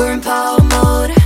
We're in power mode.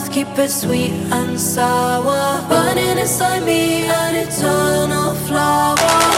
mouth, keep it sweet and sour. Burning inside me, an eternal flower.